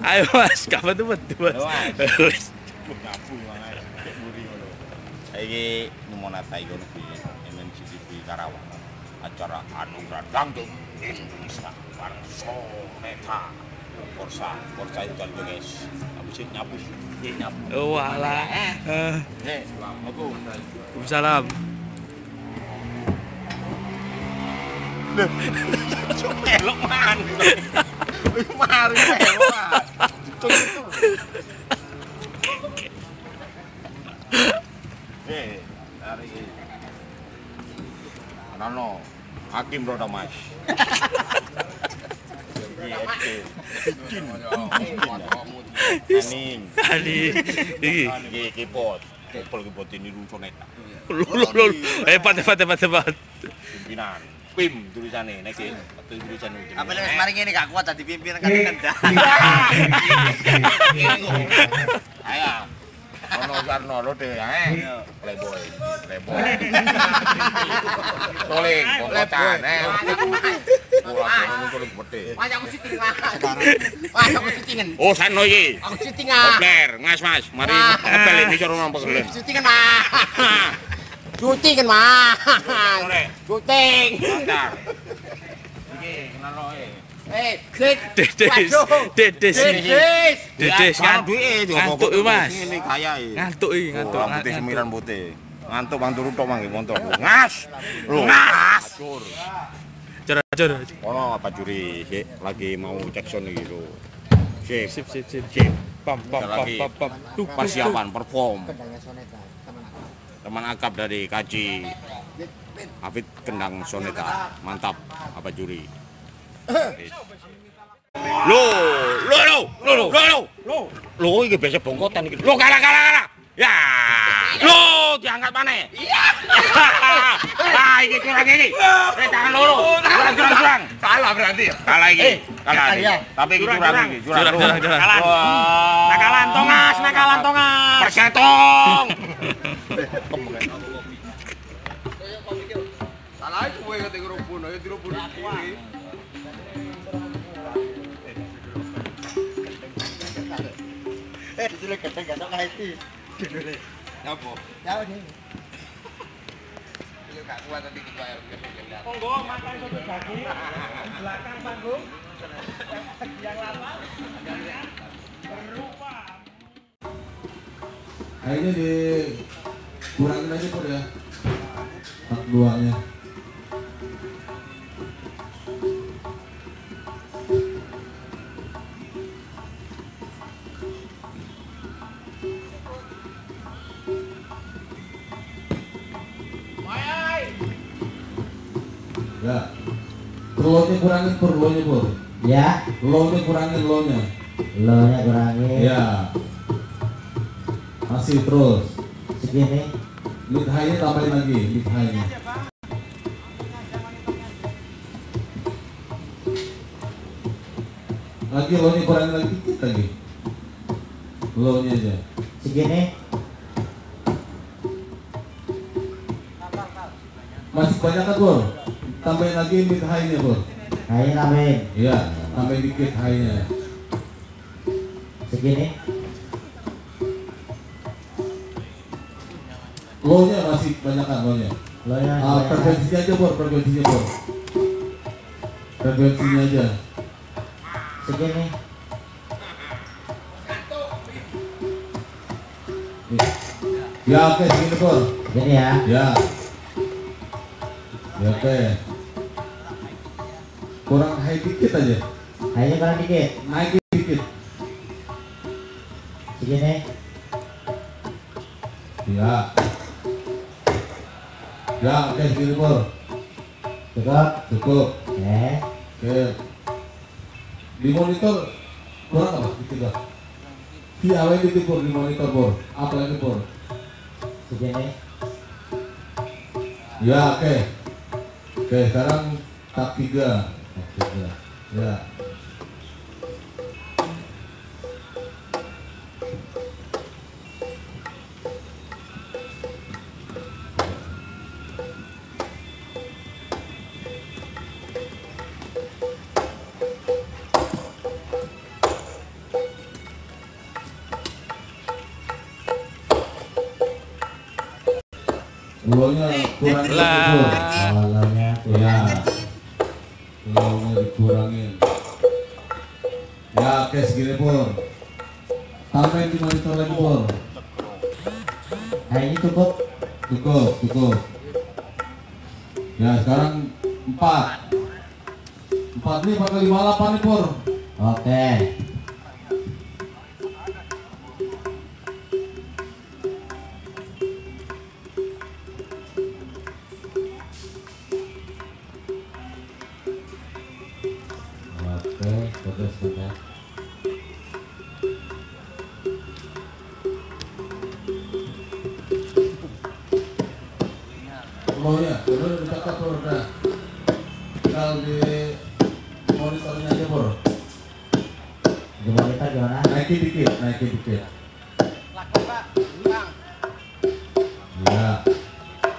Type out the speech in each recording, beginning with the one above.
Ayo Mas, kapan tuh betul Mas? Ayo, Mas. Saiki numonata iku di MNCTV Karawang. Acara anugerah dangdut Indonesia bareng Soneta. Korsa, Korsa itu kan guys. Aku sih nyapu sih. Iya nyapu. Oh, walah. Eh, Eh, aku. Waalaikumsalam. Melok man. Mari itu. Eh, hari ini. Nano, Hakim Roda Mas. Aning, Tadi iki. iki kipot, kipol kipot ini rusoneta. Lul lul. Hebat hebat hebat hebat. Pimpinan, pim tulisane. Nek iki metu tulisan apa lek mari ngene gak kuat dadi pimpin kan kendah ayo. Ono warno lo de ae playboy. Playboy. Toleh kokotan eh. Oh, sano iki. Aku syuting ah. Oh, Kopler, mas, mari kepel iki cari nampak kepel. Syuting ah. Cuti kan mah. Cuti. Dedes, dedes, ngantuk mas, eh. ngantuk ini, ngantuk, ngantuk, semiran putih, ngantuk, ngantuk, ngantuk, eh, ngantuk, ngantuk, ngantuk, ngas, ngas, cer, cer, kalau apa curi, lagi mau cek sound lagi lo, sip, sip, sip, sip, pam, pam, pam, pam, pam, persiapan perform, Teman akap dari Kaji Hafid Kendang Soneta. Mantap apa juri. Lo, lo, lo, lo, lo, lo, lo, lo, ini biasa bongkotan ini. Lo kalah, kalah, kalah. Ya, lo diangkat mana? Iya. Ah, ini curang ini. Eh, tangan loro. Curang, curang, curang. Salah berarti ya. Kalah ini, kalah ini. iya. Tapi ini curang. ini, curang, curang. Wah. Nakalan tongas, nakalan tongas. Persetong. Gak kuat tadi. Monggo, satu. Belakang panggung. Yang lama. Berupa. Nah ini di kurangin aja pur ya. Empat duanya. Ya. Lo-nya kurangin pur, lo-nya pur. Ya, Lo-nya kurangin lo-nya. lo nya kurangin Ya. Masih terus. segini. Lead high-nya tambahin lagi, lead high-nya. Lagi lo-nya kurangin lagi dikit lagi. Lo-nya aja. Segini. Masih banyak kan, Bor? Tambahin lagi mid high-nya, Bor. Ayo tambahin. Iya, tambahin dikit high-nya. Segini. Lo-nya masih banyak kan, lo-nya. Lo nya Ah, frekuensinya aja, Bor, frekuensinya, Bor. Frekuensinya aja. segini. Ya, oke, segini, Bor. Segini ya. Ya. Ya, oke. Kurang high dikit aja. Ayo kurang dikit. Naikin dikit. Segini. Ya. Ya, oke, segini, Bor. Cukup. Cukup. Oke. Oke. Di monitor kurang apa? Dikit lah. Di awal dikit, Bor, di monitor, Bor. Apa lagi, Bor? Segini. Ya, oke. Oke, sekarang tak tiga. một chút nữa được là, là... là... là... là... Low-nya dikurangin. Ya, oke segini pur. Tambahin di monitor lagi pur. Nah ini cukup. Cukup, cukup. Ya, sekarang empat. Empat nih pakai lima delapan nih pur. Oke. Low-nya, udah dicatat pur udah. Tinggal di monitornya aja pur. Di monitor gimana? Naikin dikit, naikin dikit. Ya.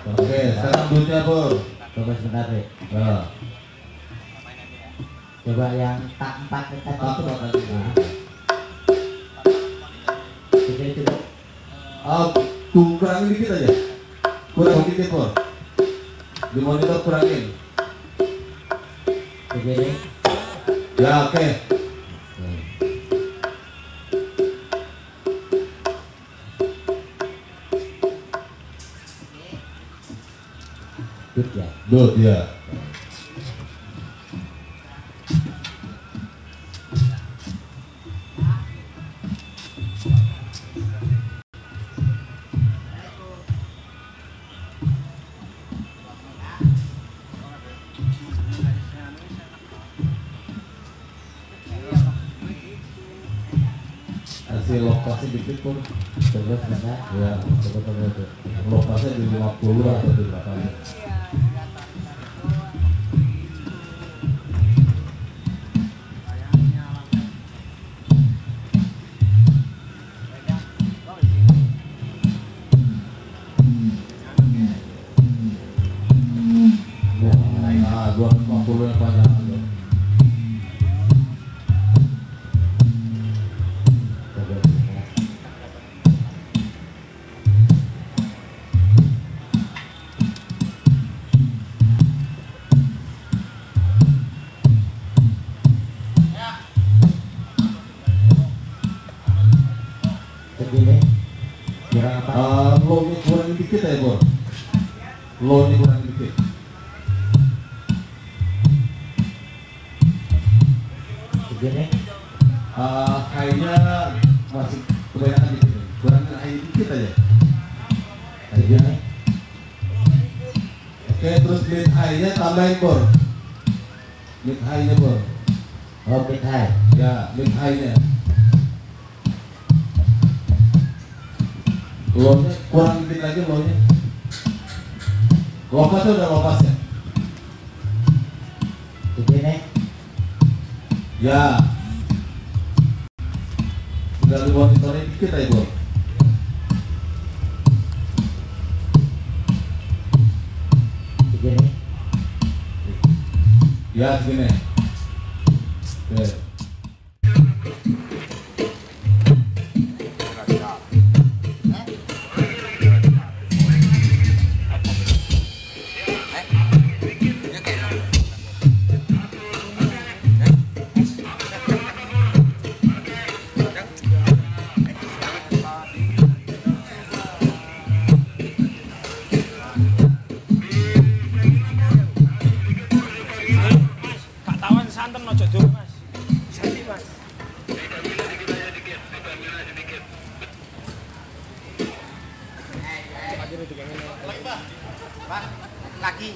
Oke, sekarang duitnya pur. Coba sebentar deh. Ya. Coba yang tak empat Tak itu. Nah. Jadi cukup. Ah, tuh kurangin dikit aja. Kurang dikit pur. Di monitor kurangin. Begini. Ya oke. Good ya. Dut ya. Lokasi dikit pun. Coba sebentar. Ya, coba coba coba. Lokasinya di 50 atau di berapa? Nah, Low-nya kurangin dikit ya, Bor. Low-nya kurangin dikit. Begini. Uh, high-nya masih kebanyakan dikit. Kurangin high dikit aja. Begini. Oke, terus mid high-nya tambahin, Bor. Mid high-nya, Bor. Oh, mid high. Ya, mid high-nya. Low-nya kurang dikit lagi low-nya. Lopasnya udah lopas ya? Begini. Ya. Tinggal di monitornya dikit aja, Bor. Begini. Ya, segini. Oke.